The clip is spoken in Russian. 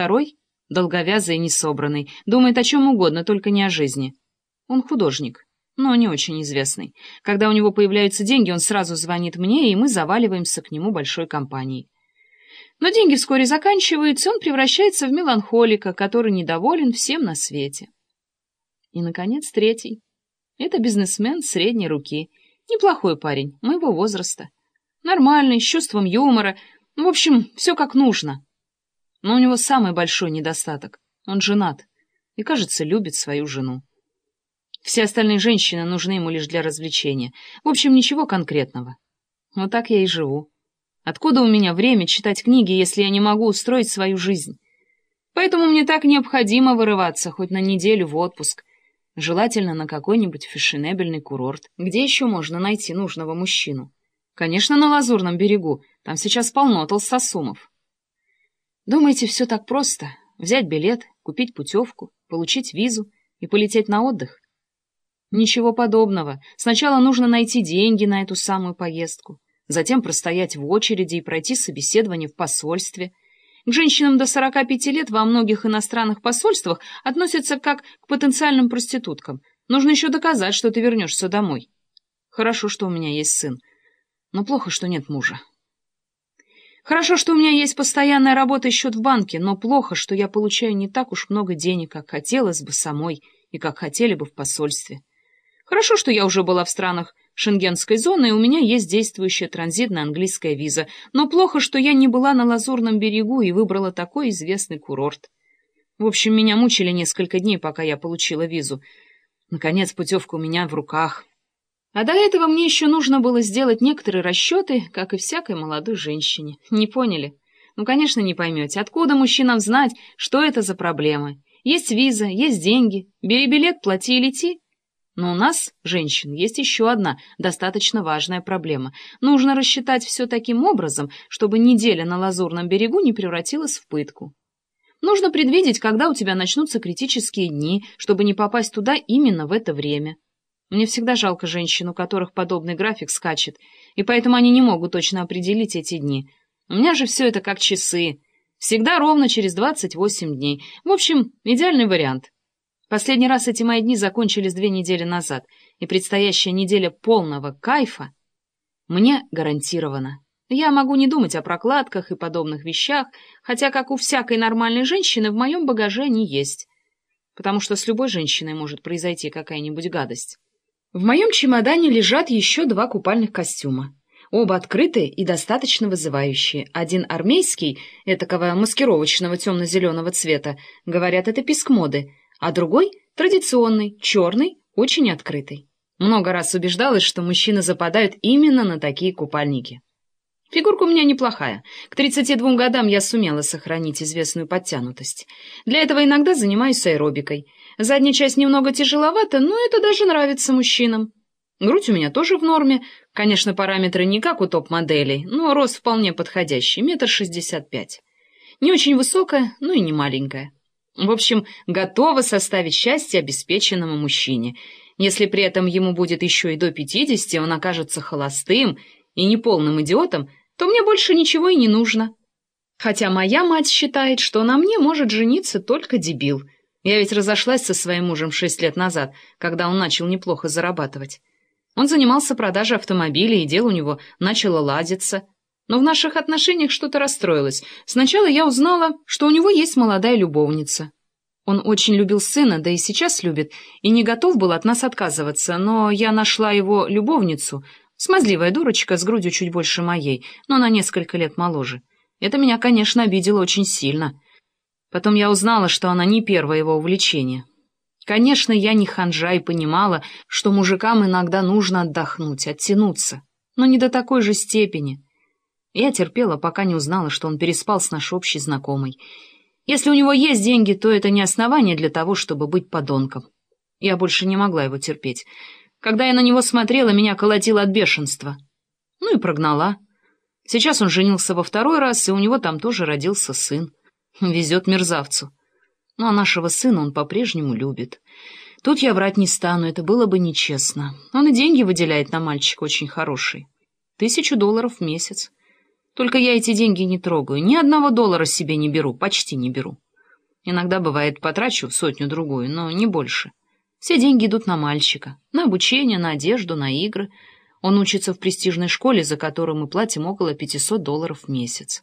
второй, долговязый и несобранный, думает о чем угодно, только не о жизни. Он художник, но не очень известный. Когда у него появляются деньги, он сразу звонит мне, и мы заваливаемся к нему большой компанией. Но деньги вскоре заканчиваются, он превращается в меланхолика, который недоволен всем на свете. И, наконец, третий. Это бизнесмен средней руки. Неплохой парень, моего возраста. Нормальный, с чувством юмора. В общем, все как нужно. Но у него самый большой недостаток. Он женат и, кажется, любит свою жену. Все остальные женщины нужны ему лишь для развлечения. В общем, ничего конкретного. Вот так я и живу. Откуда у меня время читать книги, если я не могу устроить свою жизнь? Поэтому мне так необходимо вырываться хоть на неделю в отпуск. Желательно на какой-нибудь фешенебельный курорт. Где еще можно найти нужного мужчину? Конечно, на Лазурном берегу. Там сейчас полно толстосумов. Думаете, все так просто? Взять билет, купить путевку, получить визу и полететь на отдых? Ничего подобного. Сначала нужно найти деньги на эту самую поездку затем простоять в очереди и пройти собеседование в посольстве. К женщинам до 45 лет во многих иностранных посольствах относятся как к потенциальным проституткам. Нужно еще доказать, что ты вернешься домой. Хорошо, что у меня есть сын, но плохо, что нет мужа. Хорошо, что у меня есть постоянная работа и счет в банке, но плохо, что я получаю не так уж много денег, как хотелось бы самой и как хотели бы в посольстве. Хорошо, что я уже была в странах шенгенской зоны, и у меня есть действующая транзитная английская виза, но плохо, что я не была на Лазурном берегу и выбрала такой известный курорт. В общем, меня мучили несколько дней, пока я получила визу. Наконец, путевка у меня в руках. А до этого мне еще нужно было сделать некоторые расчеты, как и всякой молодой женщине. Не поняли? Ну, конечно, не поймете. Откуда мужчинам знать, что это за проблемы? Есть виза, есть деньги. Бери билет, плати и лети. Но у нас, женщин, есть еще одна достаточно важная проблема. Нужно рассчитать все таким образом, чтобы неделя на Лазурном берегу не превратилась в пытку. Нужно предвидеть, когда у тебя начнутся критические дни, чтобы не попасть туда именно в это время. Мне всегда жалко женщин, у которых подобный график скачет, и поэтому они не могут точно определить эти дни. У меня же все это как часы. Всегда ровно через 28 дней. В общем, идеальный вариант. Последний раз эти мои дни закончились две недели назад, и предстоящая неделя полного кайфа мне гарантирована. Я могу не думать о прокладках и подобных вещах, хотя, как у всякой нормальной женщины, в моем багаже они есть. Потому что с любой женщиной может произойти какая-нибудь гадость. В моем чемодане лежат еще два купальных костюма. Оба открытые и достаточно вызывающие. Один армейский, этакого маскировочного темно-зеленого цвета, говорят, это писк моды, а другой — традиционный, черный, очень открытый. Много раз убеждалась, что мужчины западают именно на такие купальники. Фигурка у меня неплохая. К 32 годам я сумела сохранить известную подтянутость. Для этого иногда занимаюсь аэробикой. Задняя часть немного тяжеловата, но это даже нравится мужчинам. Грудь у меня тоже в норме. Конечно, параметры не как у топ-моделей, но рост вполне подходящий, метр шестьдесят пять. Не очень высокая, но и не маленькая. В общем, готова составить счастье обеспеченному мужчине. Если при этом ему будет еще и до пятидесяти, он окажется холостым и неполным идиотом, то мне больше ничего и не нужно. Хотя моя мать считает, что на мне может жениться только дебил. Я ведь разошлась со своим мужем шесть лет назад, когда он начал неплохо зарабатывать. Он занимался продажей автомобилей, и дело у него начало ладиться. Но в наших отношениях что-то расстроилось. Сначала я узнала, что у него есть молодая любовница. Он очень любил сына, да и сейчас любит, и не готов был от нас отказываться, но я нашла его любовницу, смазливая дурочка с грудью чуть больше моей, но на несколько лет моложе. Это меня, конечно, обидело очень сильно. Потом я узнала, что она не первое его увлечение. Конечно, я не ханжа и понимала, что мужикам иногда нужно отдохнуть, оттянуться, но не до такой же степени — я терпела, пока не узнала, что он переспал с нашей общей знакомой. Если у него есть деньги, то это не основание для того, чтобы быть подонком. Я больше не могла его терпеть. Когда я на него смотрела, меня колотило от бешенства. Ну и прогнала. Сейчас он женился во второй раз, и у него там тоже родился сын. Везет мерзавцу. Ну а нашего сына он по-прежнему любит. Тут я врать не стану, это было бы нечестно. Он и деньги выделяет на мальчика очень хорошие. Тысячу долларов в месяц. Только я эти деньги не трогаю, ни одного доллара себе не беру, почти не беру. Иногда, бывает, потрачу сотню-другую, но не больше. Все деньги идут на мальчика, на обучение, на одежду, на игры. Он учится в престижной школе, за которую мы платим около 500 долларов в месяц.